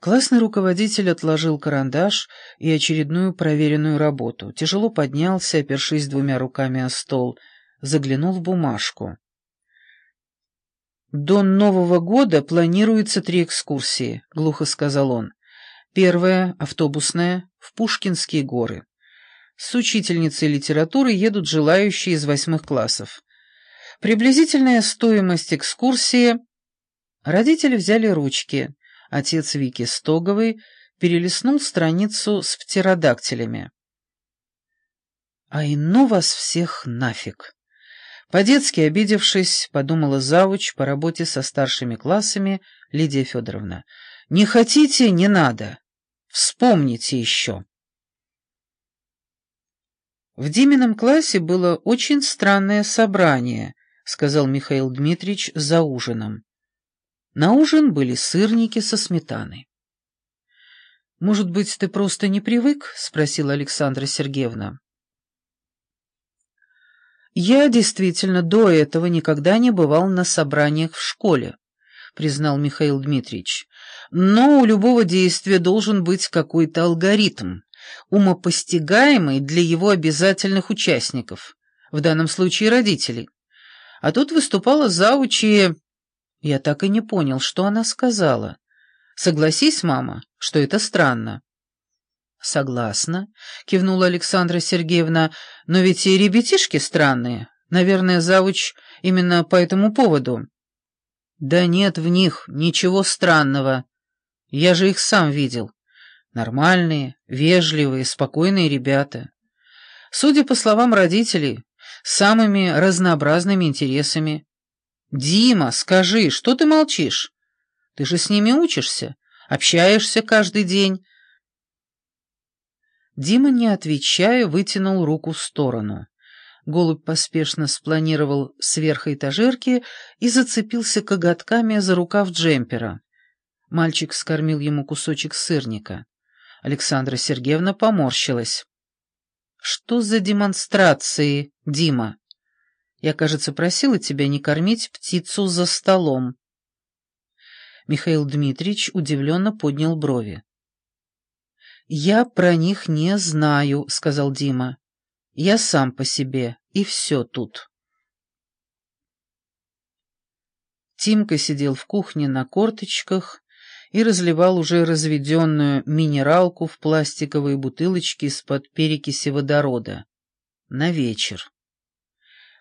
Классный руководитель отложил карандаш и очередную проверенную работу. Тяжело поднялся, опершись двумя руками о стол, заглянул в бумажку. «До Нового года планируется три экскурсии», — глухо сказал он. «Первая, автобусная, в Пушкинские горы. С учительницей литературы едут желающие из восьмых классов. Приблизительная стоимость экскурсии...» Родители взяли ручки. Отец Вики Стоговой перелистнул страницу с птеродактилями. «А ну вас всех нафиг!» По-детски обидевшись, подумала завуч по работе со старшими классами Лидия Федоровна. «Не хотите — не надо. Вспомните еще». «В Димином классе было очень странное собрание», — сказал Михаил Дмитриевич за ужином. На ужин были сырники со сметаной. «Может быть, ты просто не привык?» — спросила Александра Сергеевна. «Я действительно до этого никогда не бывал на собраниях в школе», — признал Михаил Дмитриевич. «Но у любого действия должен быть какой-то алгоритм, умопостигаемый для его обязательных участников, в данном случае родителей. А тут выступала заучи я так и не понял, что она сказала. Согласись, мама, что это странно. Согласна, кивнула Александра Сергеевна, но ведь и ребятишки странные. Наверное, завуч именно по этому поводу. Да нет в них ничего странного. Я же их сам видел. Нормальные, вежливые, спокойные ребята. Судя по словам родителей, самыми разнообразными интересами. «Дима, скажи, что ты молчишь? Ты же с ними учишься, общаешься каждый день». Дима, не отвечая, вытянул руку в сторону. Голубь поспешно спланировал сверх этажерки и зацепился коготками за рукав джемпера. Мальчик скормил ему кусочек сырника. Александра Сергеевна поморщилась. «Что за демонстрации, Дима?» Я, кажется, просила тебя не кормить птицу за столом. Михаил Дмитриевич удивленно поднял брови. «Я про них не знаю», — сказал Дима. «Я сам по себе, и все тут». Тимка сидел в кухне на корточках и разливал уже разведенную минералку в пластиковые бутылочки из-под перекиси водорода. На вечер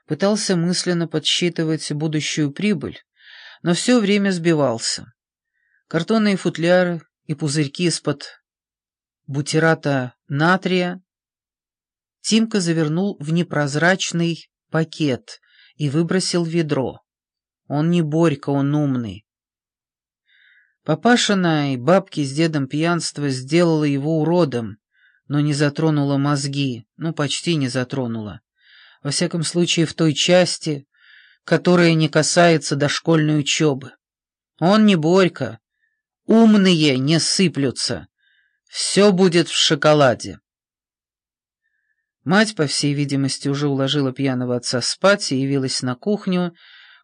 пытался мысленно подсчитывать будущую прибыль, но все время сбивался. Картонные футляры и пузырьки из-под бутерата натрия Тимка завернул в непрозрачный пакет и выбросил ведро. Он не Борька, он умный. Папашина и бабки с дедом пьянство сделало его уродом, но не затронуло мозги, ну, почти не затронуло во всяком случае в той части, которая не касается дошкольной учебы. Он не Борька, умные не сыплются, все будет в шоколаде. Мать, по всей видимости, уже уложила пьяного отца спать и явилась на кухню,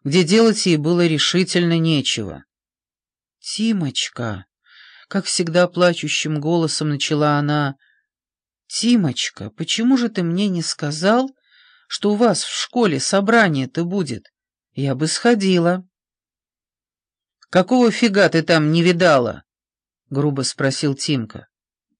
где делать ей было решительно нечего. «Тимочка!» — как всегда плачущим голосом начала она. «Тимочка, почему же ты мне не сказал, что у вас в школе собрание-то будет. Я бы сходила». «Какого фига ты там не видала?» — грубо спросил Тимка.